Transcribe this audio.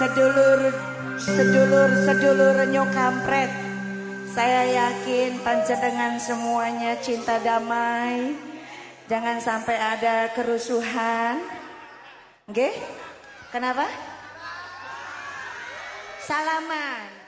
sedulur sedulur sedulur nyokampret saya yakin panjenengan semuanya cinta damai jangan sampai ada kerusuhan Oke? Kenapa? Salaman.